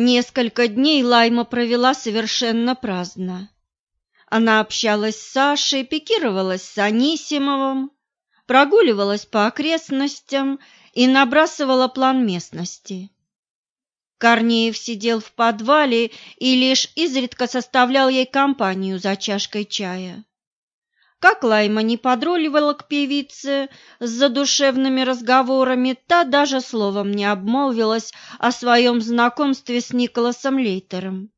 Несколько дней Лайма провела совершенно праздно. Она общалась с Сашей, пикировалась с Анисимовым, прогуливалась по окрестностям и набрасывала план местности. Корнеев сидел в подвале и лишь изредка составлял ей компанию за чашкой чая. Как Лайма не подруливала к певице с задушевными разговорами, та даже словом не обмолвилась о своем знакомстве с Николасом Лейтером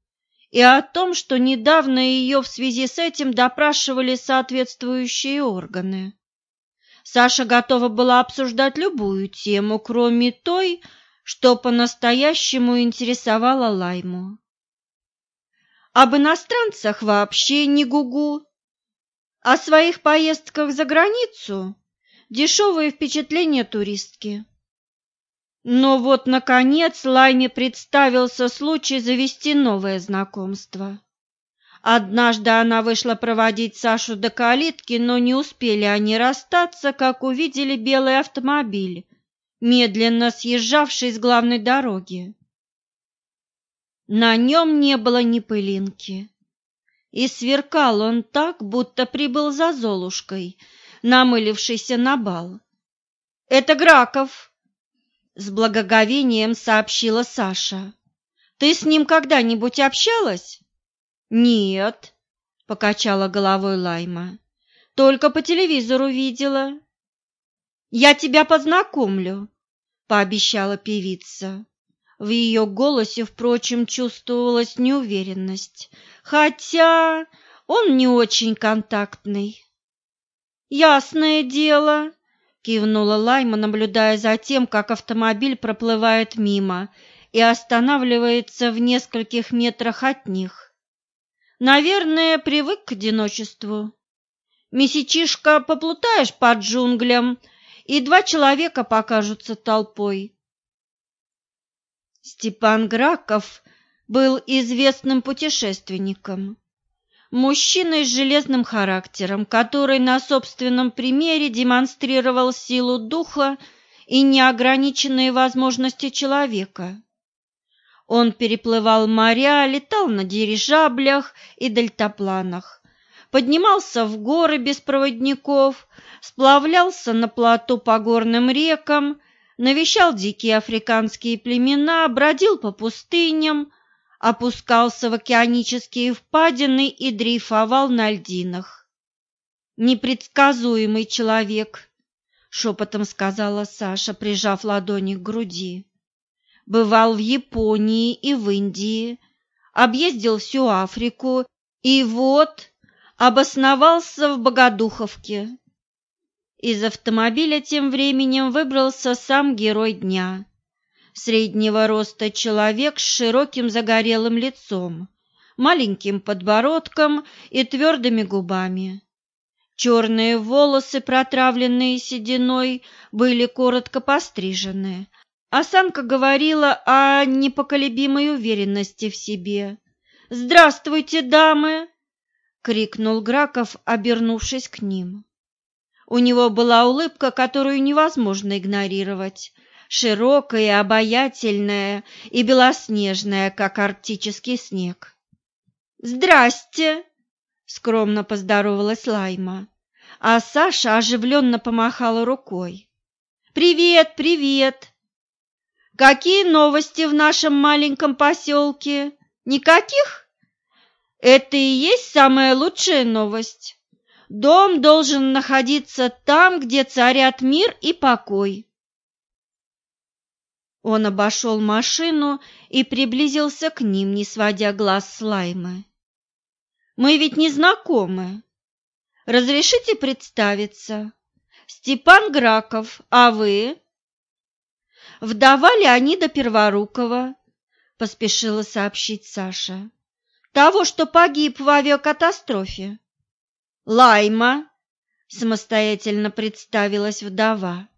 и о том, что недавно ее в связи с этим допрашивали соответствующие органы. Саша готова была обсуждать любую тему, кроме той, что по-настоящему интересовало Лайму. Об иностранцах вообще не гугу, о своих поездках за границу дешевые впечатления туристки. Но вот, наконец, Лайме представился случай завести новое знакомство. Однажды она вышла проводить Сашу до калитки, но не успели они расстаться, как увидели белый автомобиль, медленно съезжавший с главной дороги. На нем не было ни пылинки, и сверкал он так, будто прибыл за Золушкой, намылившийся на бал. «Это Граков!» — с благоговением сообщила Саша. «Ты с ним когда-нибудь общалась?» «Нет», — покачала головой Лайма. «Только по телевизору видела». «Я тебя познакомлю», — пообещала певица. В ее голосе, впрочем, чувствовалась неуверенность, хотя он не очень контактный. «Ясное дело», — кивнула Лайма, наблюдая за тем, как автомобиль проплывает мимо и останавливается в нескольких метрах от них. «Наверное, привык к одиночеству. Месячишка поплутаешь по джунглям, и два человека покажутся толпой». Степан Граков был известным путешественником, мужчиной с железным характером, который на собственном примере демонстрировал силу духа и неограниченные возможности человека. Он переплывал моря, летал на дирижаблях и дельтапланах, поднимался в горы без проводников, сплавлялся на плоту по горным рекам, навещал дикие африканские племена, бродил по пустыням, опускался в океанические впадины и дрейфовал на льдинах. «Непредсказуемый человек», — шепотом сказала Саша, прижав ладони к груди. «Бывал в Японии и в Индии, объездил всю Африку и вот обосновался в Богодуховке». Из автомобиля тем временем выбрался сам герой дня среднего роста человек с широким загорелым лицом, маленьким подбородком и твердыми губами. Черные волосы, протравленные сединой, были коротко пострижены. Осанка говорила о непоколебимой уверенности в себе. «Здравствуйте, дамы!» — крикнул Граков, обернувшись к ним. У него была улыбка, которую невозможно игнорировать, широкая, обаятельная и белоснежная, как арктический снег. «Здрасте!» — скромно поздоровалась Лайма, а Саша оживленно помахала рукой. «Привет, привет! Какие новости в нашем маленьком поселке? Никаких? Это и есть самая лучшая новость. Дом должен находиться там, где царят мир и покой. Он обошел машину и приблизился к ним, не сводя глаз с Лаймы. «Мы ведь не знакомы. Разрешите представиться? Степан Граков, а вы?» «Вдова Леонида Перворукова», — поспешила сообщить Саша. «Того, что погиб в авиакатастрофе». «Лайма», — самостоятельно представилась вдова.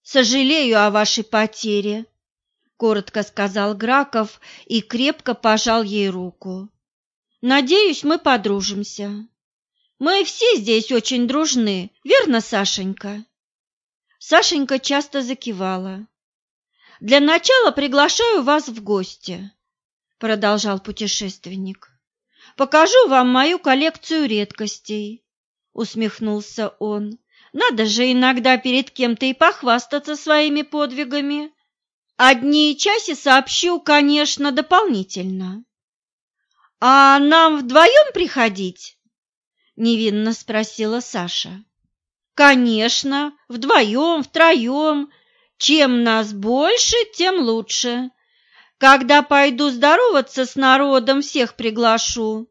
«Сожалею о вашей потере», — коротко сказал Граков и крепко пожал ей руку. «Надеюсь, мы подружимся. Мы все здесь очень дружны, верно, Сашенька?» Сашенька часто закивала. Для начала приглашаю вас в гости, продолжал путешественник. Покажу вам мою коллекцию редкостей, усмехнулся он. Надо же иногда перед кем-то и похвастаться своими подвигами. Одни часи сообщу, конечно, дополнительно. А нам вдвоем приходить? Невинно спросила Саша. Конечно, вдвоем, втроем. Чем нас больше, тем лучше. Когда пойду здороваться с народом, всех приглашу.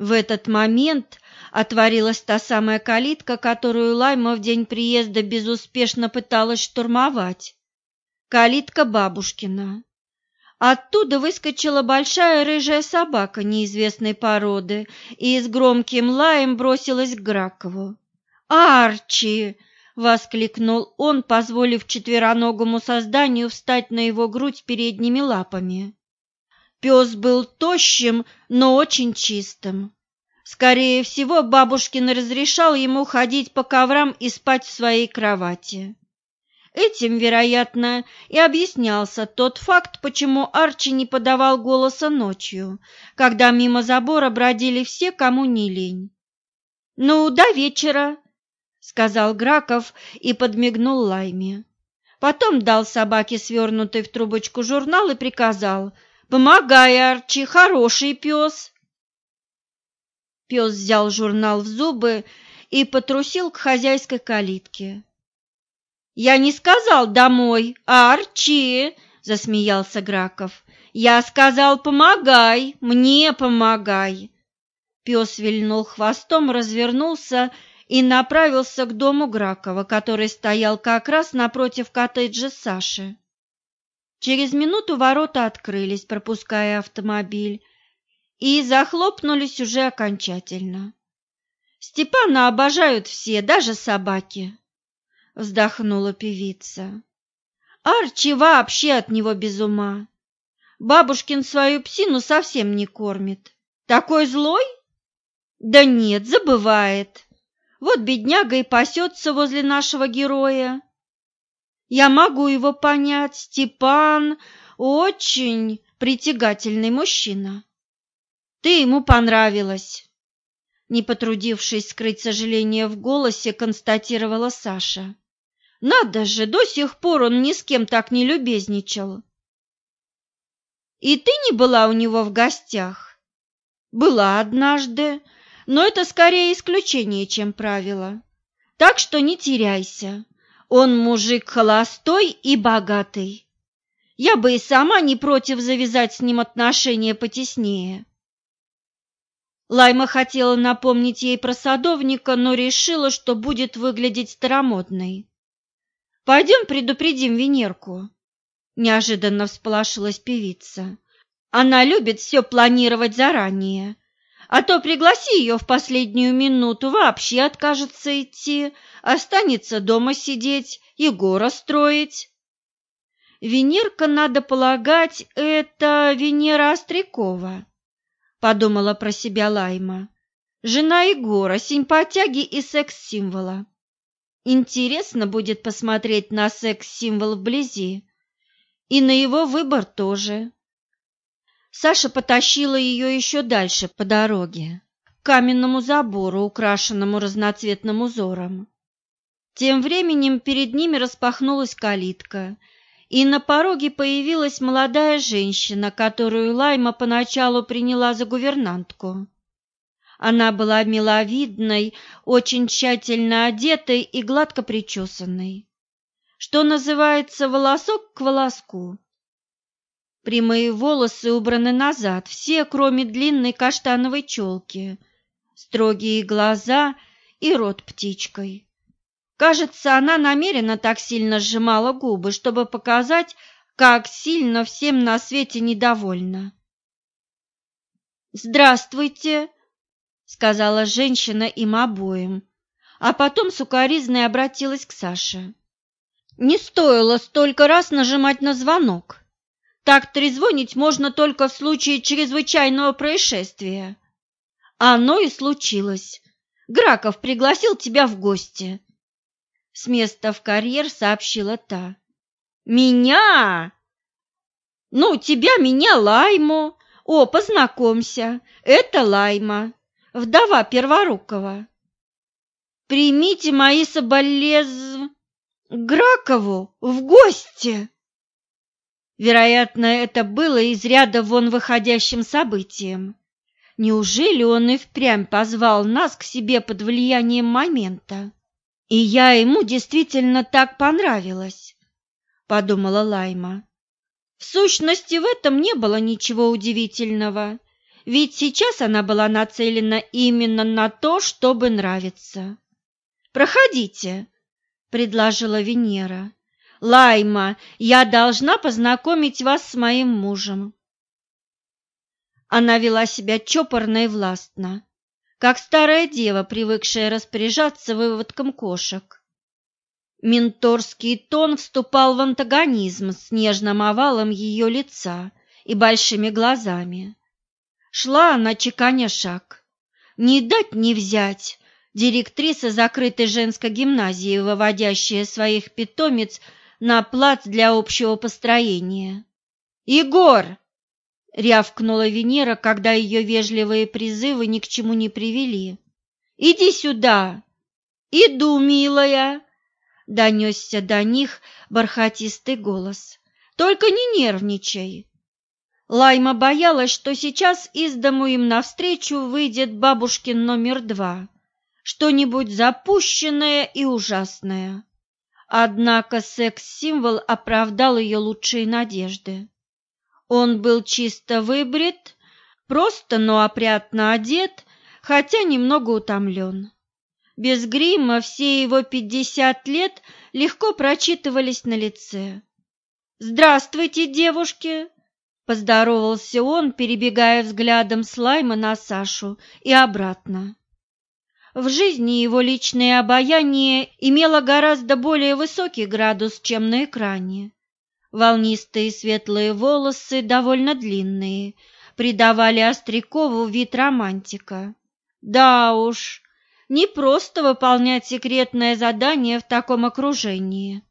В этот момент отворилась та самая калитка, которую Лайма в день приезда безуспешно пыталась штурмовать. Калитка бабушкина. Оттуда выскочила большая рыжая собака неизвестной породы и с громким лаем бросилась к Гракову. «Арчи!» — воскликнул он, позволив четвероногому созданию встать на его грудь передними лапами. Пес был тощим, но очень чистым. Скорее всего, бабушкин разрешал ему ходить по коврам и спать в своей кровати. Этим, вероятно, и объяснялся тот факт, почему Арчи не подавал голоса ночью, когда мимо забора бродили все, кому не лень. «Ну, до вечера», — сказал Граков и подмигнул Лайме. Потом дал собаке свернутый в трубочку журнал и приказал — Помогай, Арчи, хороший пес. Пес взял журнал в зубы и потрусил к хозяйской калитке. «Я не сказал домой, Арчи!» – засмеялся Граков. «Я сказал, помогай, мне помогай!» Пес вильнул хвостом, развернулся и направился к дому Гракова, который стоял как раз напротив коттеджа Саши. Через минуту ворота открылись, пропуская автомобиль, и захлопнулись уже окончательно. Степана обожают все, даже собаки, вздохнула певица. Арчи вообще от него без ума. Бабушкин свою псину совсем не кормит. Такой злой? Да нет, забывает. Вот бедняга и пасется возле нашего героя. Я могу его понять, Степан очень притягательный мужчина. Ты ему понравилась. Не потрудившись скрыть сожаление в голосе, констатировала Саша. Надо же, до сих пор он ни с кем так не любезничал. И ты не была у него в гостях? Была однажды, но это скорее исключение, чем правило. Так что не теряйся. Он мужик холостой и богатый. Я бы и сама не против завязать с ним отношения потеснее. Лайма хотела напомнить ей про садовника, но решила, что будет выглядеть старомодной. «Пойдем предупредим Венерку», – неожиданно всполошилась певица. «Она любит все планировать заранее а то пригласи ее в последнюю минуту, вообще откажется идти, останется дома сидеть, Егора строить. Венерка, надо полагать, это Венера Острякова, подумала про себя Лайма. Жена Егора, симпатяги и секс-символа. Интересно будет посмотреть на секс-символ вблизи. И на его выбор тоже. Саша потащила ее еще дальше по дороге, к каменному забору, украшенному разноцветным узором. Тем временем перед ними распахнулась калитка, и на пороге появилась молодая женщина, которую Лайма поначалу приняла за гувернантку. Она была миловидной, очень тщательно одетой и гладко причесанной. Что называется, волосок к волоску. Прямые волосы убраны назад, все, кроме длинной каштановой челки, строгие глаза и рот птичкой. Кажется, она намеренно так сильно сжимала губы, чтобы показать, как сильно всем на свете недовольна. «Здравствуйте!» — сказала женщина им обоим, а потом сукоризной обратилась к Саше. «Не стоило столько раз нажимать на звонок. Так трезвонить можно только в случае чрезвычайного происшествия. Оно и случилось. Граков пригласил тебя в гости. С места в карьер сообщила та. Меня? Ну, тебя, меня, Лайму. О, познакомься, это Лайма, вдова Перворукова. Примите мои соболез... Гракову в гости. Вероятно, это было из ряда вон выходящим событием. Неужели он и впрямь позвал нас к себе под влиянием момента? И я ему действительно так понравилась, подумала Лайма. В сущности, в этом не было ничего удивительного, ведь сейчас она была нацелена именно на то, чтобы нравиться. «Проходите», — предложила Венера. Лайма, я должна познакомить вас с моим мужем. Она вела себя чопорно и властно, как старая дева, привыкшая распоряжаться выводком кошек. Менторский тон вступал в антагонизм с нежным овалом ее лица и большими глазами. Шла она, чеканя шаг. Не дать не взять. Директриса закрытой женской гимназии, выводящая своих питомец на плац для общего построения. «Егор!» — рявкнула Венера, когда ее вежливые призывы ни к чему не привели. «Иди сюда!» «Иду, милая!» — донесся до них бархатистый голос. «Только не нервничай!» Лайма боялась, что сейчас из дому им навстречу выйдет бабушкин номер два, что-нибудь запущенное и ужасное. Однако секс-символ оправдал ее лучшие надежды. Он был чисто выбрит, просто, но опрятно одет, хотя немного утомлен. Без грима все его пятьдесят лет легко прочитывались на лице. «Здравствуйте, девушки!» – поздоровался он, перебегая взглядом слайма на Сашу и обратно. В жизни его личное обаяние имело гораздо более высокий градус, чем на экране. Волнистые светлые волосы, довольно длинные, придавали Острякову вид романтика. Да уж, не просто выполнять секретное задание в таком окружении.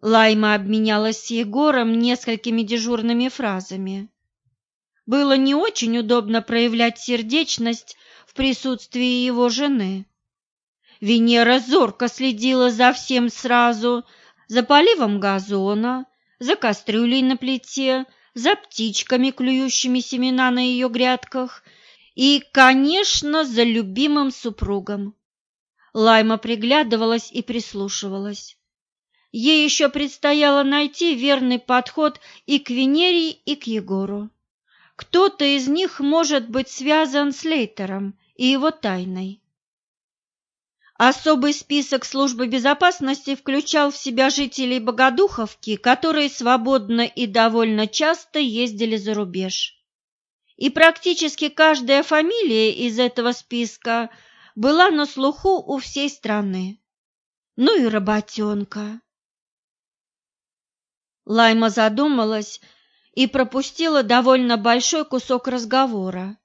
Лайма обменялась с Егором несколькими дежурными фразами. Было не очень удобно проявлять сердечность в присутствии его жены. Венера зорко следила за всем сразу, за поливом газона, за кастрюлей на плите, за птичками, клюющими семена на ее грядках и, конечно, за любимым супругом. Лайма приглядывалась и прислушивалась. Ей еще предстояло найти верный подход и к Венере, и к Егору. Кто-то из них может быть связан с Лейтером и его тайной. Особый список службы безопасности включал в себя жителей Богодуховки, которые свободно и довольно часто ездили за рубеж. И практически каждая фамилия из этого списка была на слуху у всей страны. Ну и работенка. Лайма задумалась и пропустила довольно большой кусок разговора.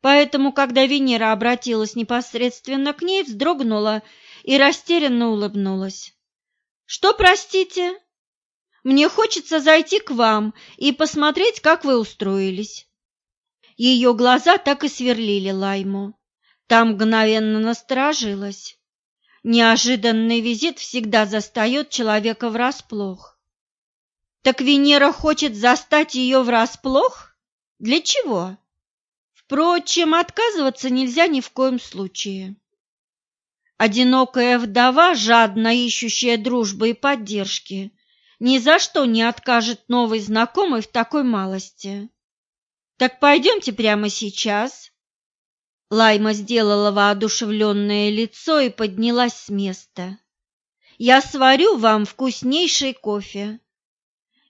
Поэтому, когда Венера обратилась непосредственно к ней, вздрогнула и растерянно улыбнулась. «Что, простите? Мне хочется зайти к вам и посмотреть, как вы устроились». Ее глаза так и сверлили Лайму. Там мгновенно насторожилась. Неожиданный визит всегда застает человека врасплох. Так Венера хочет застать ее врасплох? Для чего? Впрочем, отказываться нельзя ни в коем случае. Одинокая вдова, жадно ищущая дружбы и поддержки, ни за что не откажет новой знакомой в такой малости. Так пойдемте прямо сейчас. Лайма сделала воодушевленное лицо и поднялась с места. Я сварю вам вкуснейший кофе.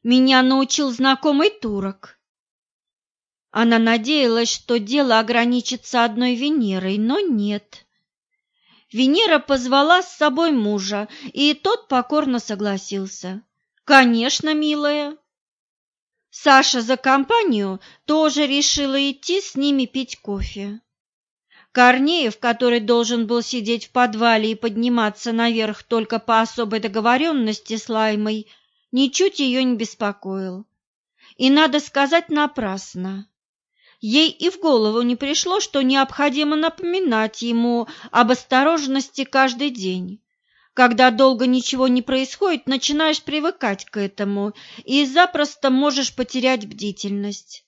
Меня научил знакомый турок. Она надеялась, что дело ограничится одной Венерой, но нет. Венера позвала с собой мужа, и тот покорно согласился. «Конечно, милая». Саша за компанию тоже решила идти с ними пить кофе. Корнеев, который должен был сидеть в подвале и подниматься наверх только по особой договоренности с Лаймой, ничуть ее не беспокоил. И, надо сказать, напрасно. Ей и в голову не пришло, что необходимо напоминать ему об осторожности каждый день. Когда долго ничего не происходит, начинаешь привыкать к этому и запросто можешь потерять бдительность.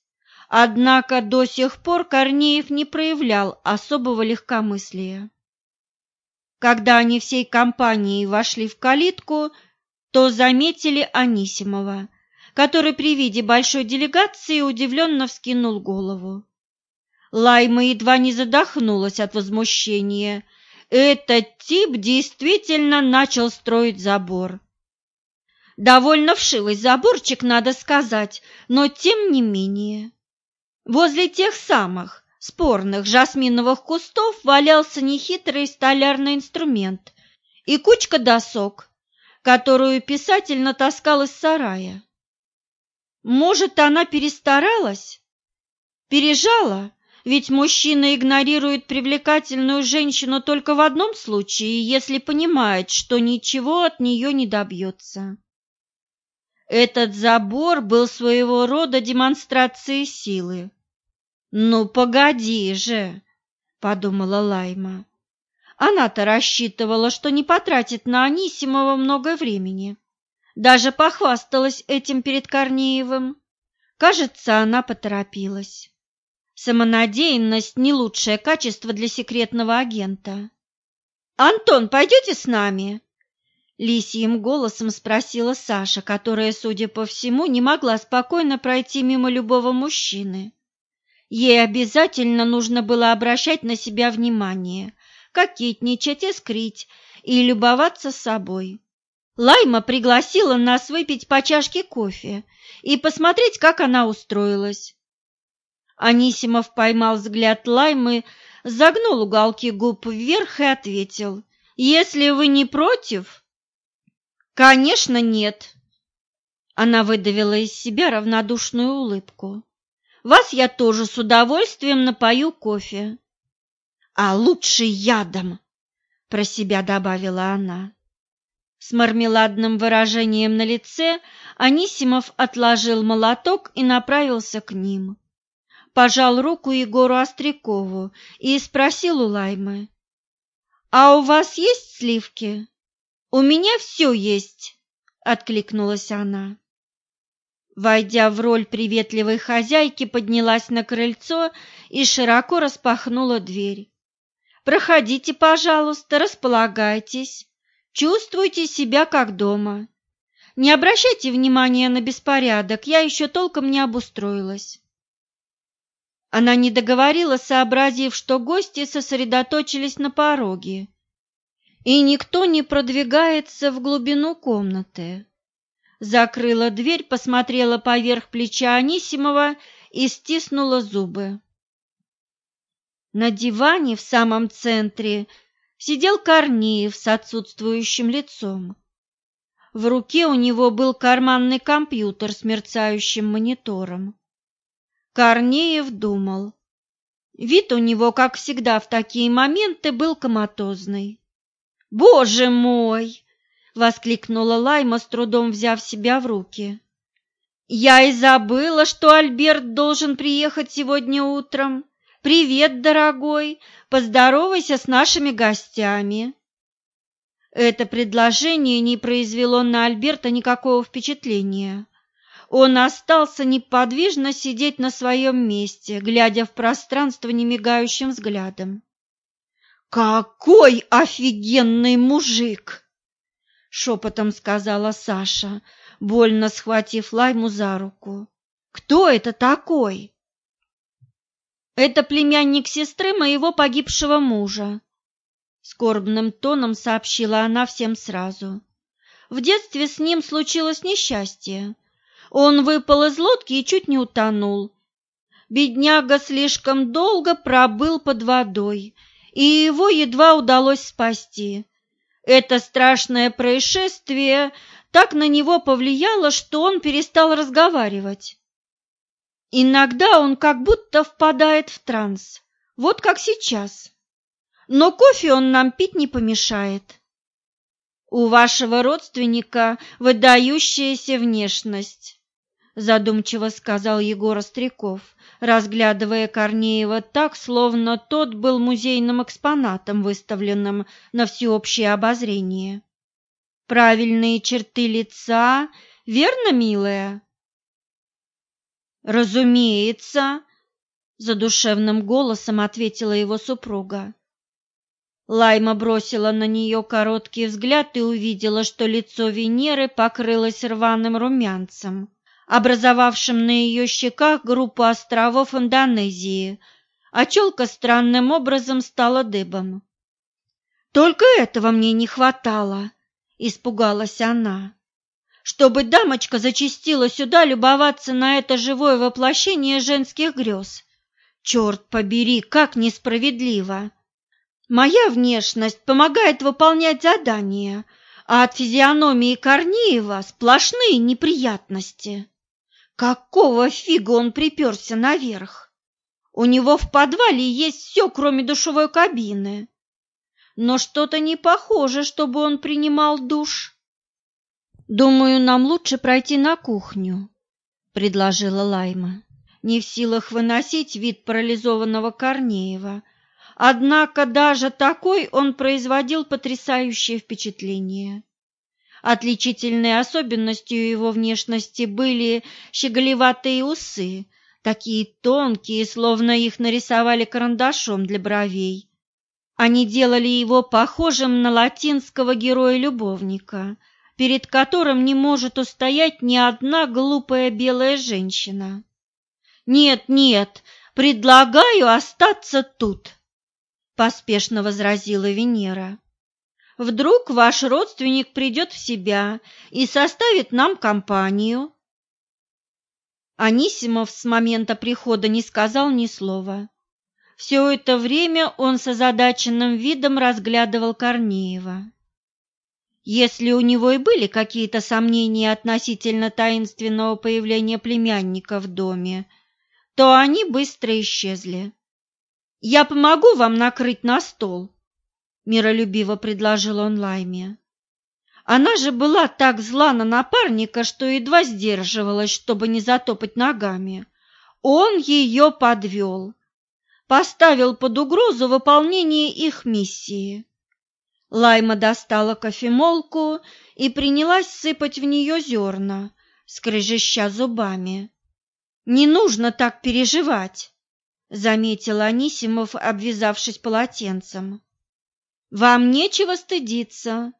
Однако до сих пор Корнеев не проявлял особого легкомыслия. Когда они всей компанией вошли в калитку, то заметили Анисимова, который при виде большой делегации удивленно вскинул голову. Лайма едва не задохнулась от возмущения. Этот тип действительно начал строить забор. Довольно вшивый заборчик, надо сказать, но тем не менее. Возле тех самых спорных жасминовых кустов валялся нехитрый столярный инструмент и кучка досок, которую писатель натаскал из сарая. Может, она перестаралась? Пережала? Ведь мужчина игнорирует привлекательную женщину только в одном случае, если понимает, что ничего от нее не добьется. Этот забор был своего рода демонстрацией силы. «Ну, погоди же!» – подумала Лайма. Она-то рассчитывала, что не потратит на Анисимова много времени. Даже похвасталась этим перед Корнеевым. Кажется, она поторопилась. Самонадеянность – не лучшее качество для секретного агента. «Антон, пойдете с нами?» Лисьим голосом спросила Саша, которая, судя по всему, не могла спокойно пройти мимо любого мужчины. Ей обязательно нужно было обращать на себя внимание, кокетничать, искрить и любоваться собой. Лайма пригласила нас выпить по чашке кофе и посмотреть, как она устроилась. Анисимов поймал взгляд Лаймы, загнул уголки губ вверх и ответил, «Если вы не против...» Конечно, нет. Она выдавила из себя равнодушную улыбку. Вас я тоже с удовольствием напою кофе. А лучше ядом, про себя добавила она. С мармеладным выражением на лице Анисимов отложил молоток и направился к ним. Пожал руку Егору Острякову и спросил у Лаймы. «А у вас есть сливки?» «У меня все есть», — откликнулась она. Войдя в роль приветливой хозяйки, поднялась на крыльцо и широко распахнула дверь. «Проходите, пожалуйста, располагайтесь, чувствуйте себя как дома. Не обращайте внимания на беспорядок, я еще толком не обустроилась». Она не договорила, сообразив, что гости сосредоточились на пороге и никто не продвигается в глубину комнаты. Закрыла дверь, посмотрела поверх плеча Анисимова и стиснула зубы. На диване в самом центре сидел Корнеев с отсутствующим лицом. В руке у него был карманный компьютер с мерцающим монитором. Корнеев думал. Вид у него, как всегда в такие моменты, был коматозный. «Боже мой!» — воскликнула Лайма, с трудом взяв себя в руки. «Я и забыла, что Альберт должен приехать сегодня утром. Привет, дорогой! Поздоровайся с нашими гостями!» Это предложение не произвело на Альберта никакого впечатления. Он остался неподвижно сидеть на своем месте, глядя в пространство немигающим взглядом. «Какой офигенный мужик!» — шепотом сказала Саша, больно схватив Лайму за руку. «Кто это такой?» «Это племянник сестры моего погибшего мужа», — скорбным тоном сообщила она всем сразу. «В детстве с ним случилось несчастье. Он выпал из лодки и чуть не утонул. Бедняга слишком долго пробыл под водой» и его едва удалось спасти. Это страшное происшествие так на него повлияло, что он перестал разговаривать. Иногда он как будто впадает в транс, вот как сейчас. Но кофе он нам пить не помешает. У вашего родственника выдающаяся внешность, задумчиво сказал Егор Остряков, разглядывая Корнеева так, словно тот был музейным экспонатом, выставленным на всеобщее обозрение. Правильные черты лица, верно, милая? Разумеется, задушевным голосом ответила его супруга. Лайма бросила на нее короткий взгляд и увидела, что лицо Венеры покрылось рваным румянцем, образовавшим на ее щеках группу островов Индонезии, а челка странным образом стала дыбом. «Только этого мне не хватало», — испугалась она. «Чтобы дамочка зачастила сюда любоваться на это живое воплощение женских грез. Черт побери, как несправедливо!» Моя внешность помогает выполнять задания, а от физиономии Корнеева сплошные неприятности. Какого фига он приперся наверх? У него в подвале есть все, кроме душевой кабины. Но что-то не похоже, чтобы он принимал душ. «Думаю, нам лучше пройти на кухню», — предложила Лайма, не в силах выносить вид парализованного Корнеева, Однако даже такой он производил потрясающее впечатление. Отличительной особенностью его внешности были щеголеватые усы, такие тонкие, словно их нарисовали карандашом для бровей. Они делали его похожим на латинского героя-любовника, перед которым не может устоять ни одна глупая белая женщина. «Нет, нет, предлагаю остаться тут», поспешно возразила Венера. Вдруг ваш родственник придет в себя и составит нам компанию. Анисимов с момента прихода не сказал ни слова. Все это время он с озадаченным видом разглядывал Корнеева. Если у него и были какие-то сомнения относительно таинственного появления племянника в доме, то они быстро исчезли. «Я помогу вам накрыть на стол», — миролюбиво предложил он Лайме. Она же была так зла на напарника, что едва сдерживалась, чтобы не затопать ногами. Он ее подвел, поставил под угрозу выполнение их миссии. Лайма достала кофемолку и принялась сыпать в нее зерна, скрежеща зубами. «Не нужно так переживать заметил Анисимов, обвязавшись полотенцем. Вам нечего стыдиться.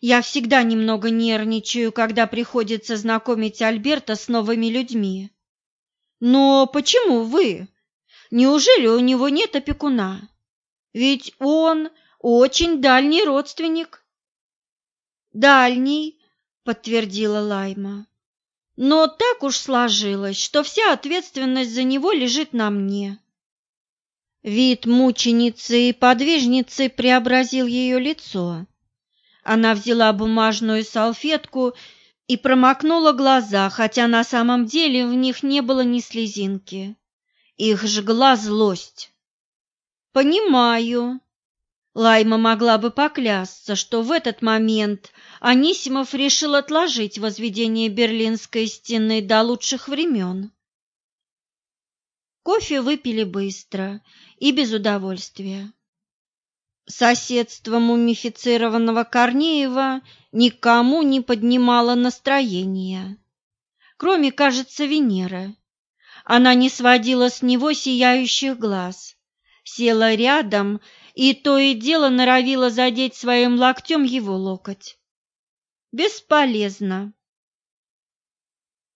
Я всегда немного нервничаю, когда приходится знакомить Альберта с новыми людьми. Но почему вы? Неужели у него нет опекуна? Ведь он очень дальний родственник. Дальний, подтвердила Лайма. Но так уж сложилось, что вся ответственность за него лежит на мне. Вид мученицы и подвижницы преобразил ее лицо. Она взяла бумажную салфетку и промокнула глаза, хотя на самом деле в них не было ни слезинки. Их жгла злость. «Понимаю», Лайма могла бы поклясться, что в этот момент Анисимов решил отложить возведение Берлинской стены до лучших времен. Кофе выпили быстро и без удовольствия. Соседство мумифицированного Корнеева никому не поднимало настроения, кроме, кажется, Венеры. Она не сводила с него сияющих глаз, села рядом и то и дело норовила задеть своим локтем его локоть. Бесполезно.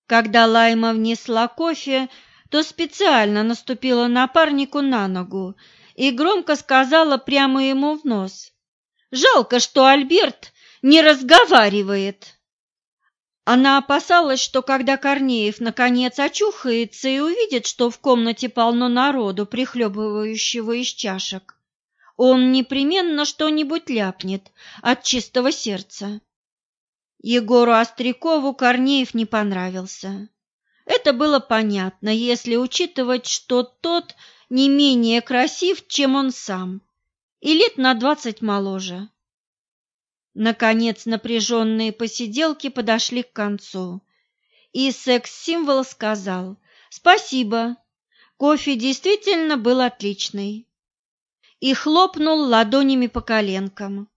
Когда Лайма внесла кофе, то специально наступила напарнику на ногу и громко сказала прямо ему в нос. «Жалко, что Альберт не разговаривает». Она опасалась, что когда Корнеев наконец очухается и увидит, что в комнате полно народу, прихлебывающего из чашек, он непременно что-нибудь ляпнет от чистого сердца. Егору Острякову Корнеев не понравился. Это было понятно, если учитывать, что тот не менее красив, чем он сам, и лет на двадцать моложе. Наконец напряженные посиделки подошли к концу, и секс-символ сказал «Спасибо, кофе действительно был отличный» и хлопнул ладонями по коленкам.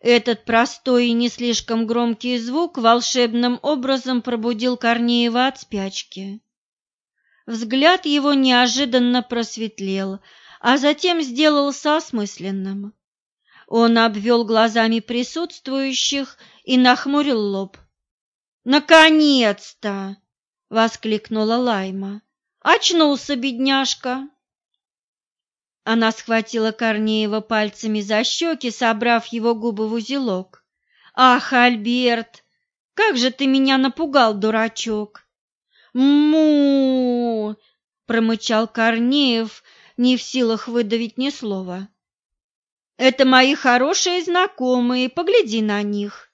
Этот простой и не слишком громкий звук волшебным образом пробудил Корнеева от спячки. Взгляд его неожиданно просветлел, а затем сделался осмысленным. Он обвел глазами присутствующих и нахмурил лоб. «Наконец-то!» — воскликнула Лайма. «Очнулся, бедняжка!» Она схватила Корнеева пальцами за щеки, собрав его губы в узелок. «Ах, Альберт, как же ты меня напугал, дурачок!» «Му!» — промычал Корнеев, не в силах выдавить ни слова. Это мои хорошие знакомые, погляди на них.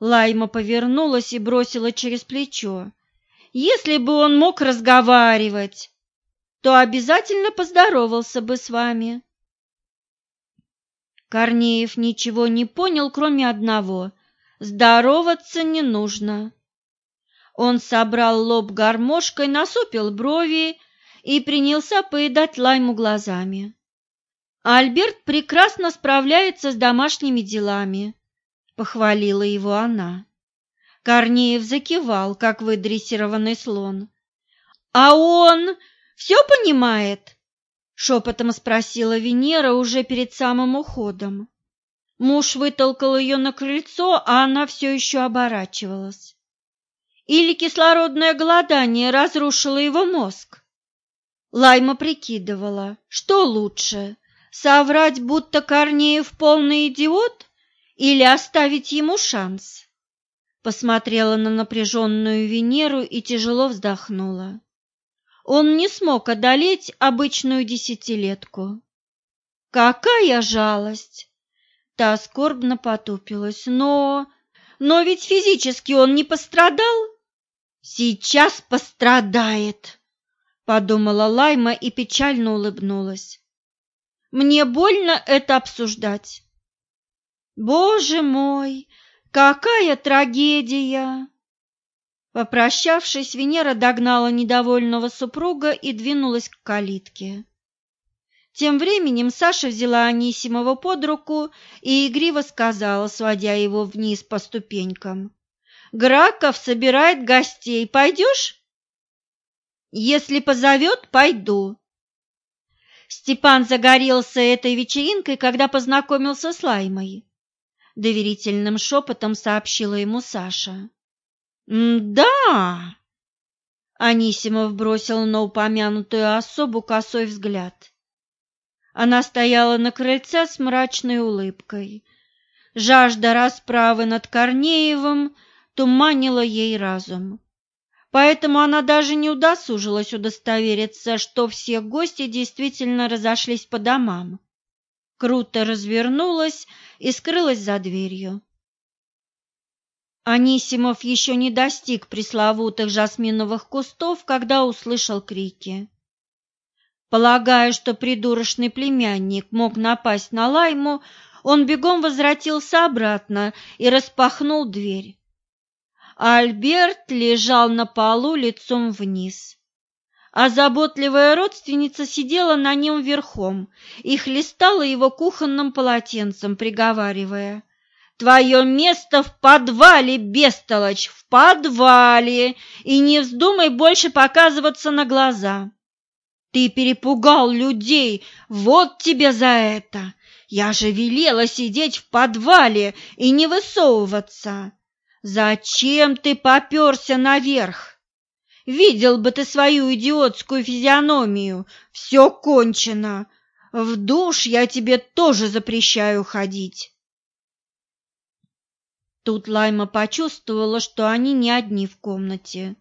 Лайма повернулась и бросила через плечо. Если бы он мог разговаривать, то обязательно поздоровался бы с вами. Корнеев ничего не понял, кроме одного – здороваться не нужно. Он собрал лоб гармошкой, насупил брови и принялся поедать лайму глазами. Альберт прекрасно справляется с домашними делами, похвалила его она. Корнеев закивал, как выдрессированный слон. А он все понимает? шепотом спросила Венера уже перед самым уходом. Муж вытолкал ее на крыльцо, а она все еще оборачивалась. Или кислородное голодание разрушило его мозг? Лайма прикидывала, что лучше Соврать, будто Корнеев полный идиот, или оставить ему шанс? Посмотрела на напряженную Венеру и тяжело вздохнула. Он не смог одолеть обычную десятилетку. Какая жалость! Та скорбно потупилась. Но... Но ведь физически он не пострадал. Сейчас пострадает, подумала Лайма и печально улыбнулась. Мне больно это обсуждать. Боже мой, какая трагедия! Попрощавшись, Венера догнала недовольного супруга и двинулась к калитке. Тем временем Саша взяла Анисимова под руку и игриво сказала, сводя его вниз по ступенькам. «Граков собирает гостей. Пойдешь?» «Если позовет, пойду», Степан загорелся этой вечеринкой, когда познакомился с Лаймой. Доверительным шепотом сообщила ему Саша. «Да!» Анисимов бросил на упомянутую особу косой взгляд. Она стояла на крыльце с мрачной улыбкой. Жажда расправы над Корнеевым туманила ей разум поэтому она даже не удосужилась удостовериться, что все гости действительно разошлись по домам. Круто развернулась и скрылась за дверью. Анисимов еще не достиг пресловутых жасминовых кустов, когда услышал крики. Полагая, что придурочный племянник мог напасть на Лайму, он бегом возвратился обратно и распахнул дверь Альберт лежал на полу лицом вниз. А заботливая родственница сидела на нем верхом и хлестала его кухонным полотенцем, приговаривая «Твое место в подвале, бестолочь, в подвале, и не вздумай больше показываться на глаза. Ты перепугал людей, вот тебе за это. Я же велела сидеть в подвале и не высовываться. Зачем ты попёрся наверх? Видел бы ты свою идиотскую физиономию. Все кончено. В душ я тебе тоже запрещаю ходить. Тут Лайма почувствовала, что они не одни в комнате.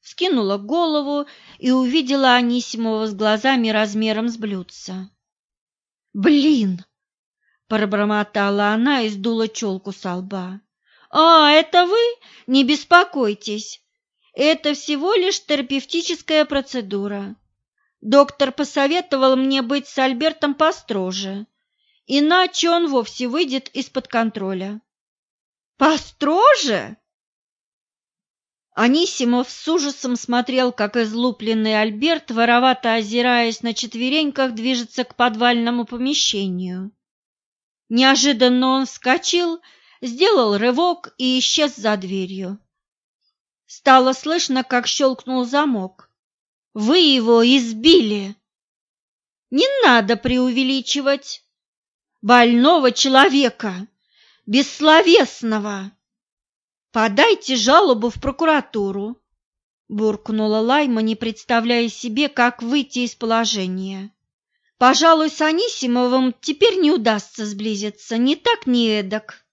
Скинула голову и увидела Анисимова с глазами размером с блюдца. «Блин!» – пробормотала она и сдула челку со лба. «А, это вы? Не беспокойтесь. Это всего лишь терапевтическая процедура. Доктор посоветовал мне быть с Альбертом построже, иначе он вовсе выйдет из-под контроля. Построже? Анисимов с ужасом смотрел, как излупленный Альберт, воровато озираясь на четвереньках, движется к подвальному помещению. Неожиданно он вскочил, сделал рывок и исчез за дверью. Стало слышно, как щелкнул замок. «Вы его избили!» «Не надо преувеличивать! Больного человека, бессловесного!» «Подайте жалобу в прокуратуру», – буркнула Лайма, не представляя себе, как выйти из положения. «Пожалуй, с Анисимовым теперь не удастся сблизиться, ни так, ни эдак».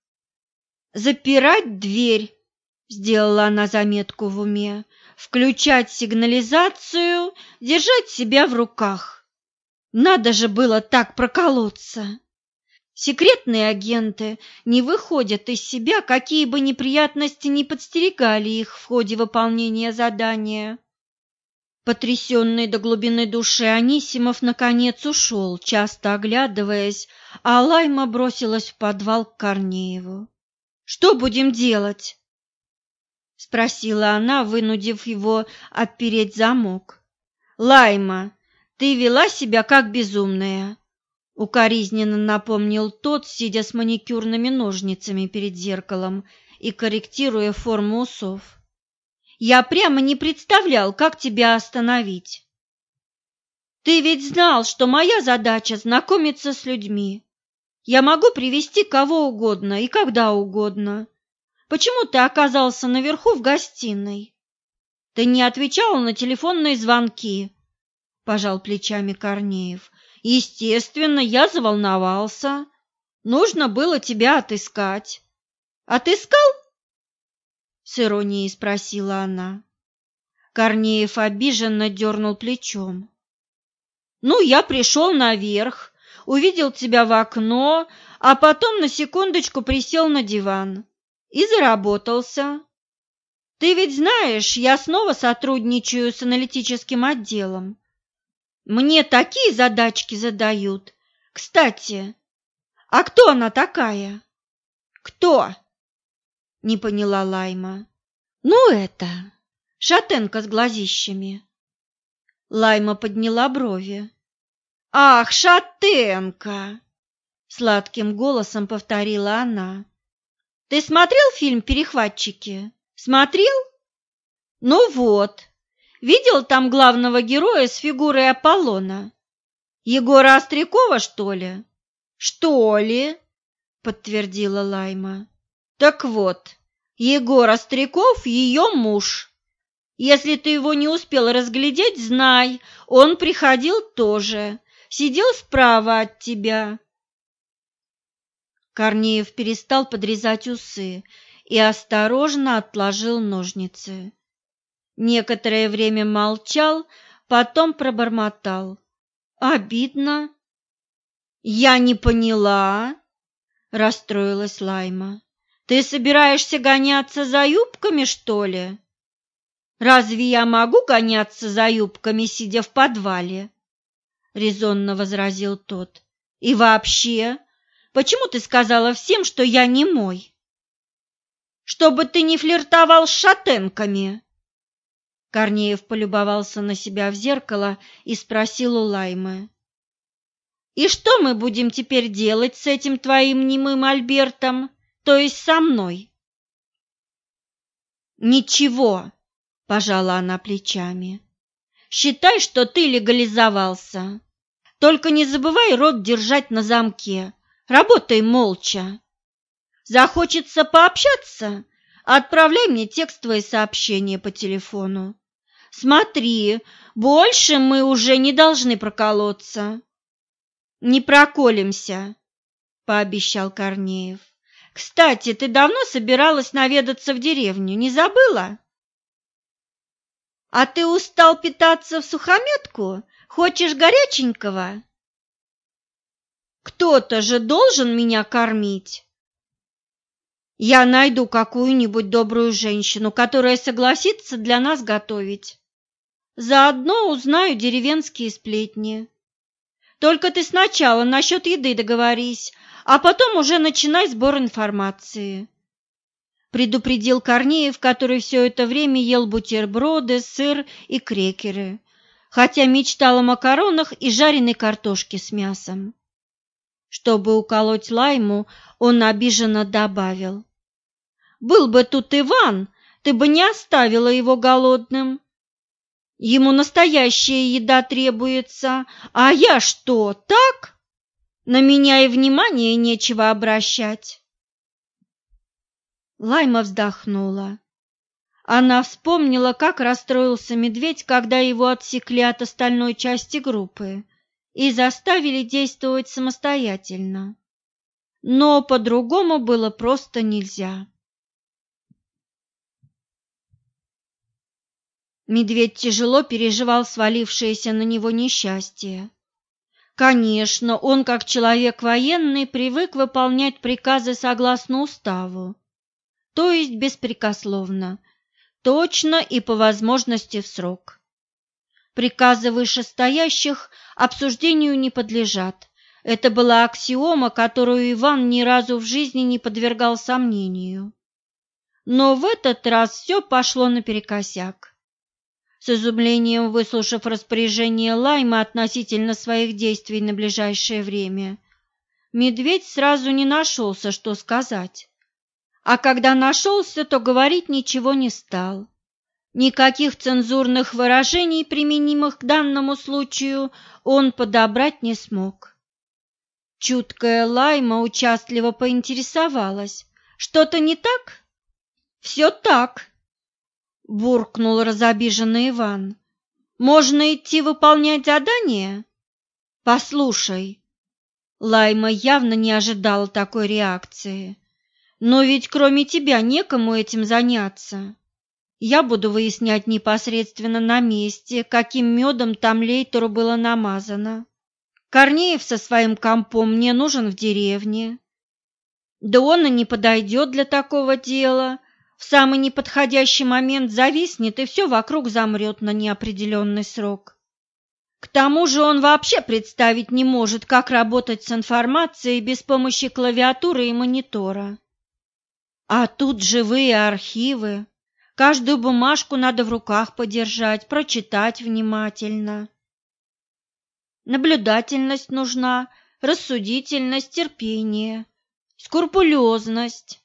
«Запирать дверь», – сделала она заметку в уме, – «включать сигнализацию, держать себя в руках». Надо же было так проколоться. Секретные агенты не выходят из себя, какие бы неприятности ни подстерегали их в ходе выполнения задания. Потрясенный до глубины души Анисимов наконец ушел, часто оглядываясь, а Лайма бросилась в подвал к Корнееву. «Что будем делать?» — спросила она, вынудив его отпереть замок. «Лайма, ты вела себя как безумная. Укоризненно напомнил тот, сидя с маникюрными ножницами перед зеркалом и корректируя форму усов. «Я прямо не представлял, как тебя остановить. Ты ведь знал, что моя задача – знакомиться с людьми. Я могу привести кого угодно и когда угодно. Почему ты оказался наверху в гостиной? Ты не отвечал на телефонные звонки?» – пожал плечами Корнеев. Естественно, я заволновался. Нужно было тебя отыскать. Отыскал? С иронией спросила она. Корнеев обиженно дернул плечом. Ну, я пришел наверх, увидел тебя в окно, а потом на секундочку присел на диван и заработался. Ты ведь знаешь, я снова сотрудничаю с аналитическим отделом. Мне такие задачки задают. Кстати, а кто она такая? Кто? Не поняла Лайма. Ну это, шатенка с глазищами. Лайма подняла брови. Ах, шатенка! Сладким голосом повторила она. Ты смотрел фильм «Перехватчики»? Смотрел? Ну вот, Видел там главного героя с фигурой Аполлона? Егора Острякова, что ли? Что ли? подтвердила Лайма. Так вот, Егор Остряков ее муж. Если ты его не успел разглядеть, знай, он приходил тоже, сидел справа от тебя. Корнеев перестал подрезать усы и осторожно отложил ножницы. Некоторое время молчал, потом пробормотал. «Обидно». «Я не поняла», — расстроилась Лайма. «Ты собираешься гоняться за юбками, что ли?» «Разве я могу гоняться за юбками, сидя в подвале?» — резонно возразил тот. «И вообще, почему ты сказала всем, что я не мой?» «Чтобы ты не флиртовал с шатенками!» Корнеев полюбовался на себя в зеркало и спросил у Лаймы. «И что мы будем теперь делать с этим твоим немым Альбертом, то есть со мной?» «Ничего», – пожала она плечами. «Считай, что ты легализовался. Только не забывай рот держать на замке. Работай молча. Захочется пообщаться? Отправляй мне текстовые сообщения по телефону. Смотри, больше мы уже не должны проколоться. Не проколемся, пообещал Корнеев. Кстати, ты давно собиралась наведаться в деревню, не забыла? А ты устал питаться в сухометку? Хочешь горяченького? Кто-то же должен меня кормить. Я найду какую-нибудь добрую женщину, которая согласится для нас готовить. Заодно узнаю деревенские сплетни. Только ты сначала насчет еды договорись, а потом уже начинай сбор информации. предупредил Корнеев, который все это время ел бутерброды, сыр и крекеры, хотя мечтал о макаронах и жареной картошке с мясом. Чтобы уколоть Лайму, он обиженно добавил. «Был бы тут Иван, ты бы не оставила его голодным. Ему настоящая еда требуется, а я что, так? На меня и внимания нечего обращать». Лайма вздохнула. Она вспомнила, как расстроился медведь, когда его отсекли от остальной части группы и заставили действовать самостоятельно. Но по-другому было просто нельзя. Медведь тяжело переживал свалившееся на него несчастье. Конечно, он, как человек военный, привык выполнять приказы согласно уставу, то есть беспрекословно, точно и по возможности в срок. Приказы вышестоящих обсуждению не подлежат. Это была аксиома, которую Иван ни разу в жизни не подвергал сомнению. Но в этот раз все пошло наперекосяк. С изумлением выслушав распоряжение Лайма относительно своих действий на ближайшее время, медведь сразу не нашелся, что сказать. А когда нашелся, то говорить ничего не стал. Никаких цензурных выражений, применимых к данному случаю, он подобрать не смог. Чуткая Лайма участливо поинтересовалась. «Что-то не так?» «Все так», — буркнул разобиженный Иван. «Можно идти выполнять задание?» «Послушай». Лайма явно не ожидала такой реакции. «Но ведь кроме тебя некому этим заняться». Я буду выяснять непосредственно на месте, каким медом там лейтеру было намазано. Корнеев со своим компом мне нужен в деревне. Да он и не подойдет для такого дела. В самый неподходящий момент зависнет, и все вокруг замрет на неопределенный срок. К тому же он вообще представить не может, как работать с информацией без помощи клавиатуры и монитора. А тут живые архивы. Каждую бумажку надо в руках подержать, прочитать внимательно. Наблюдательность нужна, рассудительность, терпение, скрупулезность.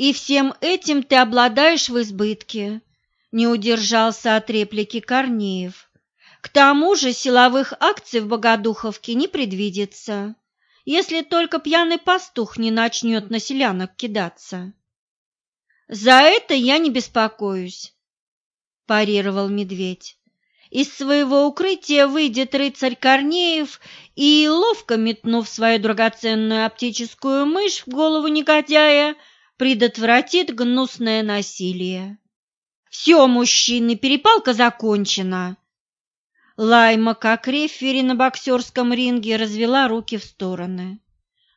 И всем этим ты обладаешь в избытке, не удержался от реплики Корнеев. К тому же силовых акций в Богодуховке не предвидится, если только пьяный пастух не начнет на селянок кидаться. За это я не беспокоюсь, парировал медведь. Из своего укрытия выйдет рыцарь Корнеев и, ловко метнув свою драгоценную оптическую мышь в голову негодяя, предотвратит гнусное насилие. «Все, мужчины, перепалка закончена!» Лайма, как рефери на боксерском ринге, развела руки в стороны.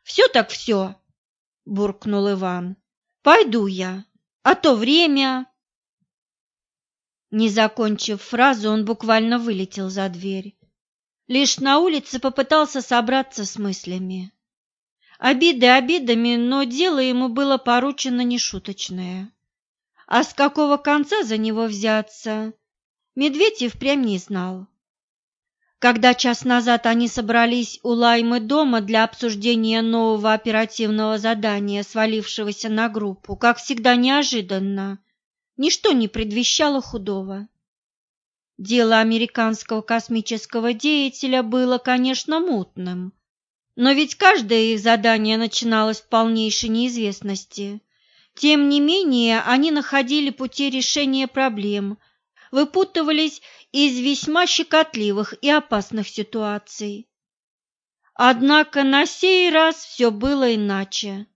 «Все так все!» – буркнул Иван. «Пойду я!» А то время...» Не закончив фразу, он буквально вылетел за дверь. Лишь на улице попытался собраться с мыслями. Обиды обидами, но дело ему было поручено нешуточное. А с какого конца за него взяться, Медведь и впрямь не знал. Когда час назад они собрались у Лаймы дома для обсуждения нового оперативного задания, свалившегося на группу, как всегда неожиданно, ничто не предвещало худого. Дело американского космического деятеля было, конечно, мутным, но ведь каждое их задание начиналось в полнейшей неизвестности. Тем не менее, они находили пути решения проблем, выпутывались из весьма щекотливых и опасных ситуаций. Однако на сей раз все было иначе.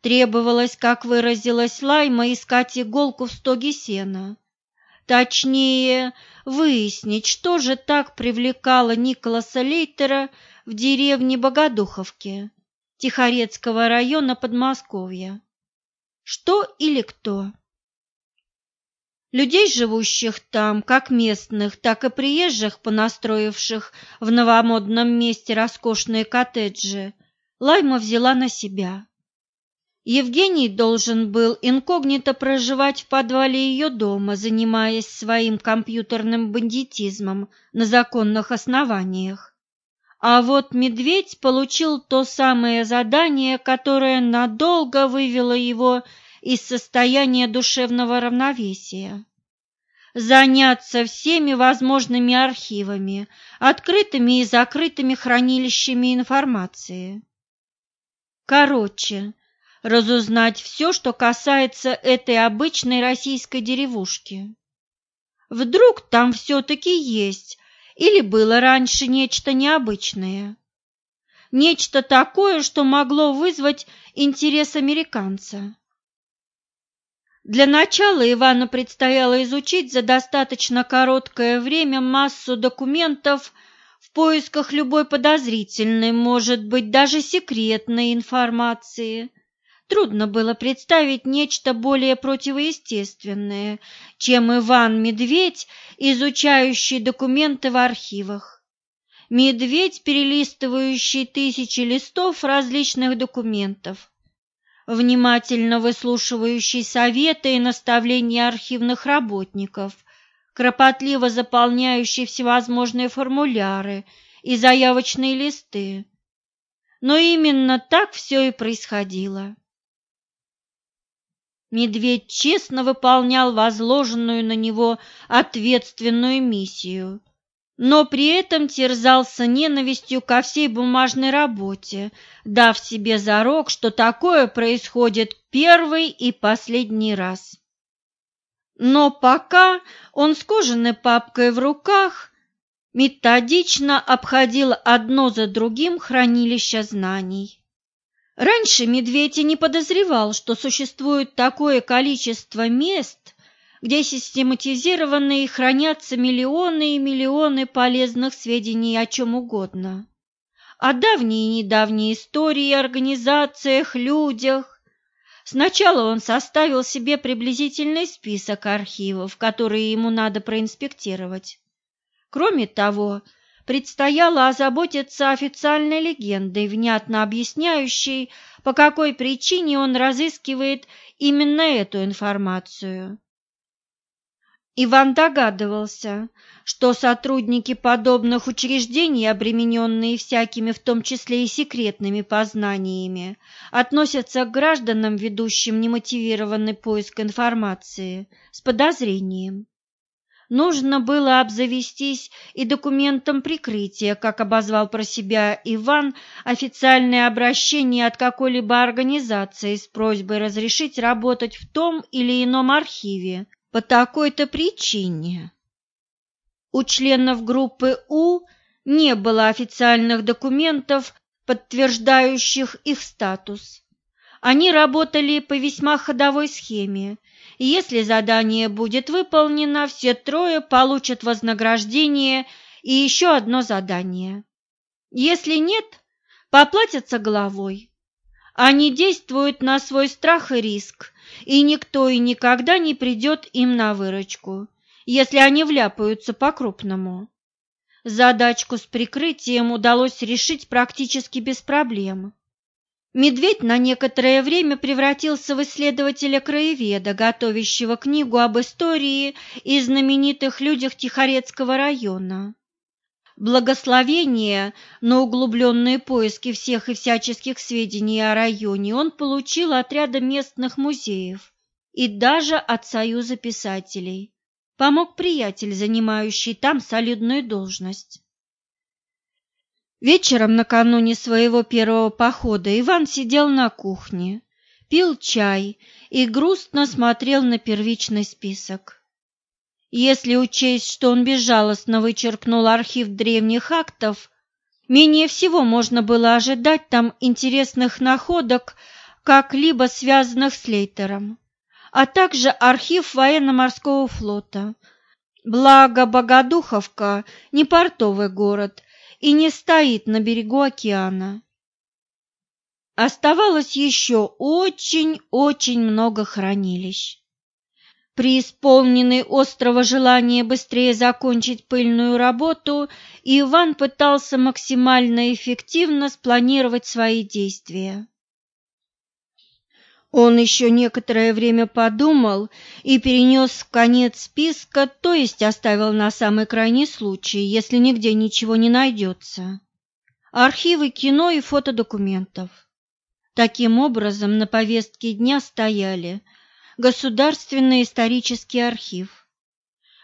Требовалось, как выразилась Лайма, искать иголку в стоге сена. Точнее, выяснить, что же так привлекало Николаса Лейтера в деревне Богодуховке, Тихорецкого района Подмосковья. Что или кто? Людей, живущих там, как местных, так и приезжих, понастроивших в новомодном месте роскошные коттеджи, Лайма взяла на себя. Евгений должен был инкогнито проживать в подвале ее дома, занимаясь своим компьютерным бандитизмом на законных основаниях. А вот медведь получил то самое задание, которое надолго вывело его из состояния душевного равновесия. Заняться всеми возможными архивами, открытыми и закрытыми хранилищами информации. Короче, разузнать все, что касается этой обычной российской деревушки. Вдруг там все-таки есть или было раньше нечто необычное. Нечто такое, что могло вызвать интерес американца. Для начала Ивану предстояло изучить за достаточно короткое время массу документов в поисках любой подозрительной, может быть, даже секретной информации, Трудно было представить нечто более противоестественное, чем Иван Медведь, изучающий документы в архивах. Медведь, перелистывающий тысячи листов различных документов, внимательно выслушивающий советы и наставления архивных работников, кропотливо заполняющий всевозможные формуляры и заявочные листы. Но именно так все и происходило. Медведь честно выполнял возложенную на него ответственную миссию, но при этом терзался ненавистью ко всей бумажной работе, дав себе зарок, что такое происходит первый и последний раз. Но пока он с кожаной папкой в руках методично обходил одно за другим хранилище знаний. Раньше медведь и не подозревал, что существует такое количество мест, где систематизированы и хранятся миллионы и миллионы полезных сведений о чем угодно. О давней и недавней истории, организациях, людях. Сначала он составил себе приблизительный список архивов, которые ему надо проинспектировать. Кроме того, предстояло озаботиться официальной легендой, внятно объясняющей, по какой причине он разыскивает именно эту информацию. Иван догадывался, что сотрудники подобных учреждений, обремененные всякими, в том числе и секретными познаниями, относятся к гражданам, ведущим немотивированный поиск информации, с подозрением. Нужно было обзавестись и документом прикрытия, как обозвал про себя Иван, официальное обращение от какой-либо организации с просьбой разрешить работать в том или ином архиве по такой-то причине. У членов группы У не было официальных документов, подтверждающих их статус. Они работали по весьма ходовой схеме если задание будет выполнено, все трое получат вознаграждение и еще одно задание. Если нет, поплатятся головой. Они действуют на свой страх и риск, и никто и никогда не придет им на выручку, если они вляпаются по-крупному. Задачку с прикрытием удалось решить практически без проблем. Медведь на некоторое время превратился в исследователя-краеведа, готовящего книгу об истории и знаменитых людях Тихорецкого района. Благословение на углубленные поиски всех и всяческих сведений о районе он получил от ряда местных музеев и даже от Союза писателей. Помог приятель, занимающий там солидную должность. Вечером накануне своего первого похода Иван сидел на кухне, пил чай и грустно смотрел на первичный список. Если учесть, что он безжалостно вычеркнул архив древних актов, менее всего можно было ожидать там интересных находок, как-либо связанных с Лейтером, а также архив военно-морского флота. Благо Богодуховка не портовый город – и не стоит на берегу океана. Оставалось еще очень-очень много хранилищ. Преисполненный острого желания быстрее закончить пыльную работу, Иван пытался максимально эффективно спланировать свои действия. Он еще некоторое время подумал и перенес в конец списка, то есть оставил на самый крайний случай, если нигде ничего не найдется. Архивы кино и фотодокументов. Таким образом, на повестке дня стояли Государственный исторический архив,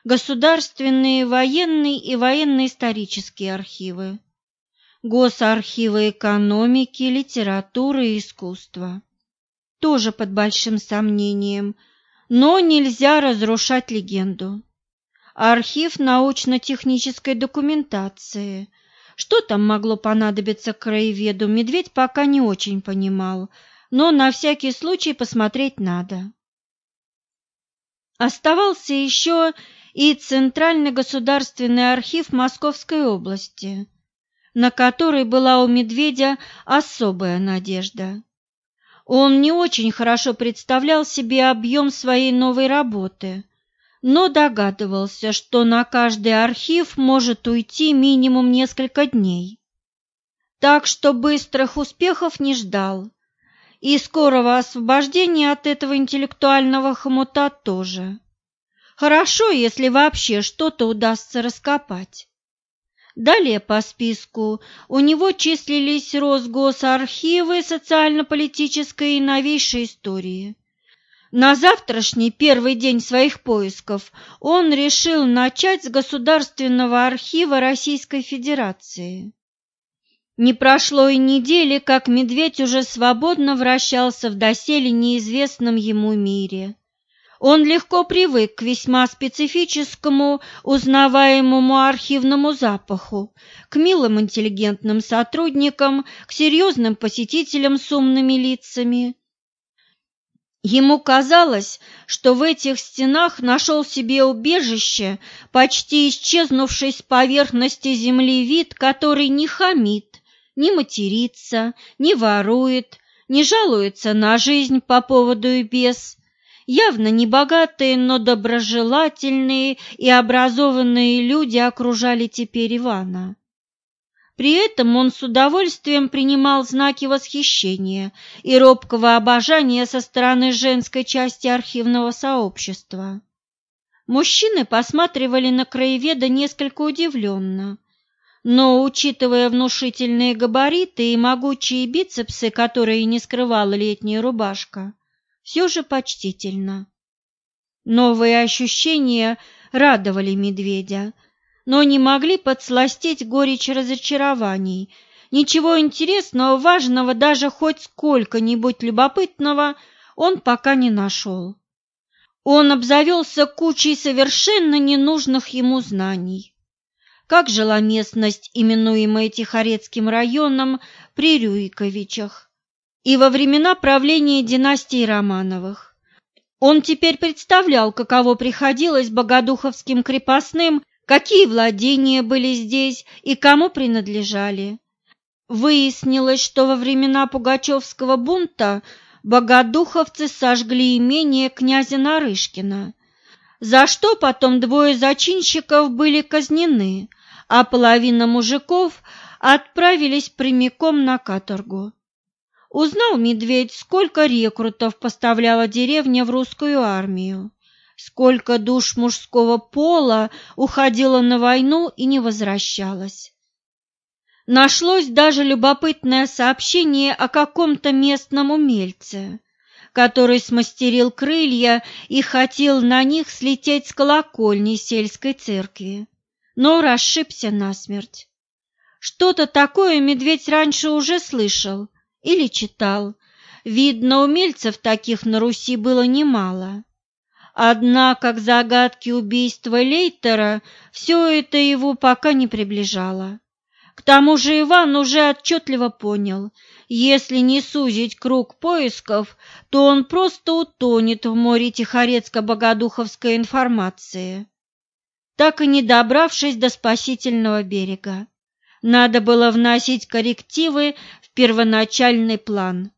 Государственные военный и военно-исторические архивы, Госархивы экономики, литературы и искусства тоже под большим сомнением, но нельзя разрушать легенду. Архив научно-технической документации. Что там могло понадобиться краеведу, медведь пока не очень понимал, но на всякий случай посмотреть надо. Оставался еще и Центральный государственный архив Московской области, на который была у медведя особая надежда. Он не очень хорошо представлял себе объем своей новой работы, но догадывался, что на каждый архив может уйти минимум несколько дней. Так что быстрых успехов не ждал, и скорого освобождения от этого интеллектуального хомута тоже. Хорошо, если вообще что-то удастся раскопать. Далее по списку у него числились Росгосархивы социально-политической и новейшей истории. На завтрашний первый день своих поисков он решил начать с Государственного архива Российской Федерации. Не прошло и недели, как медведь уже свободно вращался в доселе неизвестном ему мире. Он легко привык к весьма специфическому, узнаваемому архивному запаху, к милым интеллигентным сотрудникам, к серьезным посетителям с умными лицами. Ему казалось, что в этих стенах нашел себе убежище почти исчезнувший с поверхности земли вид, который не хамит, не матерится, не ворует, не жалуется на жизнь по поводу и без, Явно небогатые, но доброжелательные и образованные люди окружали теперь Ивана. При этом он с удовольствием принимал знаки восхищения и робкого обожания со стороны женской части архивного сообщества. Мужчины посматривали на краеведа несколько удивленно, но, учитывая внушительные габариты и могучие бицепсы, которые не скрывала летняя рубашка, все же почтительно. Новые ощущения радовали медведя, но не могли подсластить горечь разочарований. Ничего интересного, важного, даже хоть сколько-нибудь любопытного он пока не нашел. Он обзавелся кучей совершенно ненужных ему знаний. Как жила местность, именуемая Тихорецким районом, при Рюиковичах, и во времена правления династии Романовых. Он теперь представлял, каково приходилось богодуховским крепостным, какие владения были здесь и кому принадлежали. Выяснилось, что во времена Пугачевского бунта богодуховцы сожгли имение князя Нарышкина, за что потом двое зачинщиков были казнены, а половина мужиков отправились прямиком на каторгу. Узнал медведь, сколько рекрутов поставляла деревня в русскую армию, сколько душ мужского пола уходило на войну и не возвращалось. Нашлось даже любопытное сообщение о каком-то местном умельце, который смастерил крылья и хотел на них слететь с колокольни сельской церкви, но расшибся насмерть. Что-то такое медведь раньше уже слышал, или читал. Видно, умельцев таких на Руси было немало. Однако к загадке убийства Лейтера все это его пока не приближало. К тому же Иван уже отчетливо понял, если не сузить круг поисков, то он просто утонет в море тихорецко-богодуховской информации, так и не добравшись до спасительного берега. Надо было вносить коррективы первоначальный план.